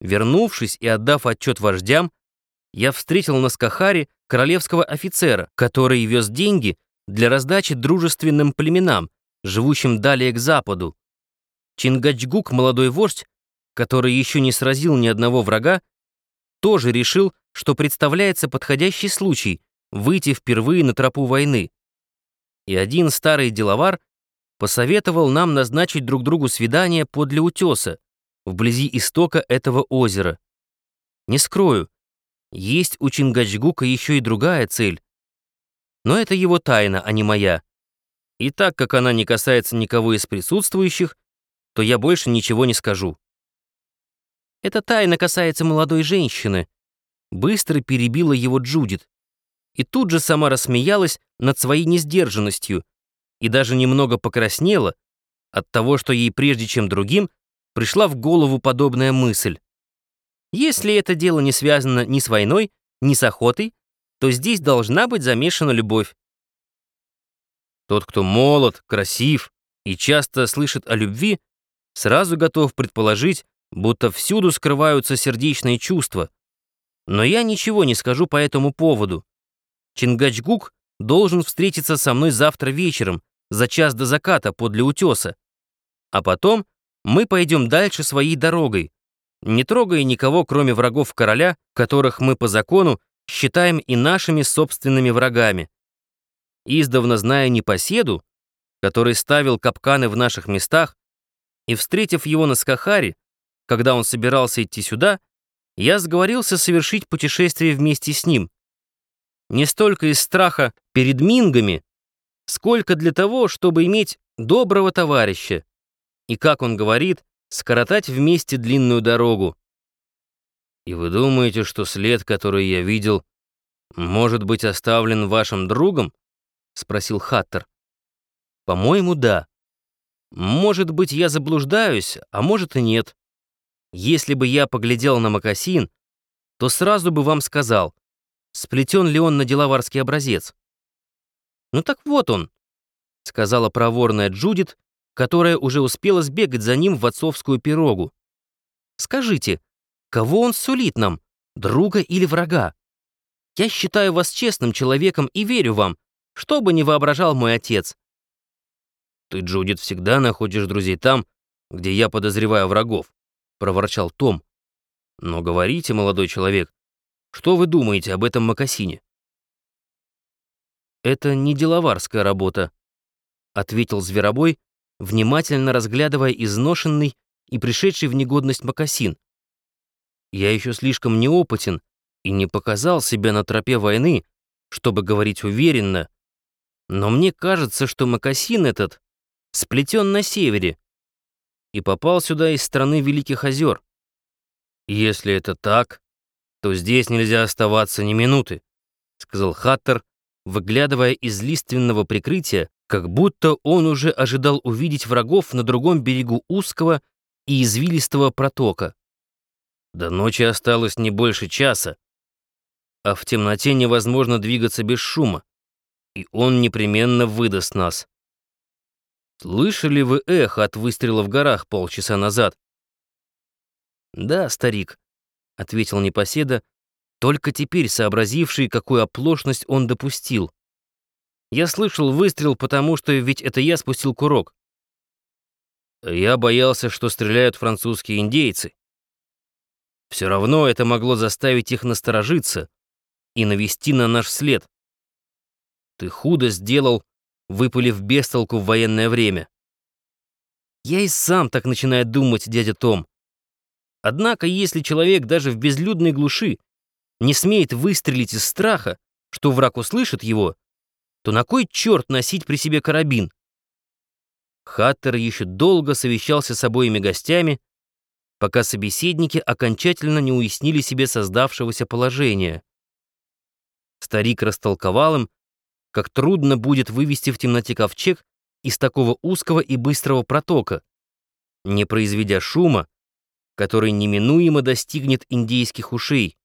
Вернувшись и отдав отчет вождям, я встретил на Скахаре королевского офицера, который вез деньги для раздачи дружественным племенам, живущим далее к западу. Чингачгук, молодой вождь, который еще не сразил ни одного врага, тоже решил, что представляется подходящий случай выйти впервые на тропу войны. И один старый деловар посоветовал нам назначить друг другу свидание подле утеса, вблизи истока этого озера. Не скрою, есть у Чингачгука еще и другая цель. Но это его тайна, а не моя. И так как она не касается никого из присутствующих, то я больше ничего не скажу. Эта тайна касается молодой женщины. Быстро перебила его Джудит. И тут же сама рассмеялась над своей несдержанностью и даже немного покраснела от того, что ей прежде чем другим пришла в голову подобная мысль. Если это дело не связано ни с войной, ни с охотой, то здесь должна быть замешана любовь. Тот, кто молод, красив и часто слышит о любви, сразу готов предположить, будто всюду скрываются сердечные чувства. Но я ничего не скажу по этому поводу. Чингачгук должен встретиться со мной завтра вечером, за час до заката подле утеса. А потом мы пойдем дальше своей дорогой, не трогая никого, кроме врагов короля, которых мы по закону считаем и нашими собственными врагами. Издавна зная непоседу, который ставил капканы в наших местах, и, встретив его на Скахаре, когда он собирался идти сюда, я сговорился совершить путешествие вместе с ним. Не столько из страха перед мингами, сколько для того, чтобы иметь доброго товарища, и, как он говорит, скоротать вместе длинную дорогу. И вы думаете, что след, который я видел, может быть оставлен вашим другом? Спросил Хаттер. По-моему, да. Может быть, я заблуждаюсь, а может и нет. Если бы я поглядел на Макасин, то сразу бы вам сказал, сплетен ли он на деловарский образец. «Ну так вот он», — сказала проворная Джудит, которая уже успела сбегать за ним в отцовскую пирогу. «Скажите, кого он сулит нам, друга или врага? Я считаю вас честным человеком и верю вам, что бы ни воображал мой отец». «Ты, Джудит, всегда находишь друзей там, где я подозреваю врагов», — проворчал Том. «Но говорите, молодой человек, что вы думаете об этом Макасине?» «Это не деловарская работа», — ответил Зверобой, внимательно разглядывая изношенный и пришедший в негодность мокасин. Я еще слишком неопытен и не показал себя на тропе войны, чтобы говорить уверенно, но мне кажется, что мокасин этот сплетен на севере и попал сюда из страны Великих озер. Если это так, то здесь нельзя оставаться ни минуты, сказал Хаттер, выглядывая из лиственного прикрытия как будто он уже ожидал увидеть врагов на другом берегу узкого и извилистого протока. До ночи осталось не больше часа, а в темноте невозможно двигаться без шума, и он непременно выдаст нас. Слышали вы эхо от выстрела в горах полчаса назад? Да, старик, — ответил непоседа, только теперь сообразивший, какую оплошность он допустил. Я слышал выстрел, потому что ведь это я спустил курок. Я боялся, что стреляют французские индейцы. Все равно это могло заставить их насторожиться и навести на наш след. Ты худо сделал, выпалив бестолку в военное время. Я и сам так начинаю думать, дядя Том. Однако, если человек даже в безлюдной глуши не смеет выстрелить из страха, что враг услышит его, то на кой черт носить при себе карабин? Хаттер еще долго совещался с обоими гостями, пока собеседники окончательно не уяснили себе создавшегося положения. Старик растолковал им, как трудно будет вывести в темноте ковчег из такого узкого и быстрого протока, не произведя шума, который неминуемо достигнет индейских ушей.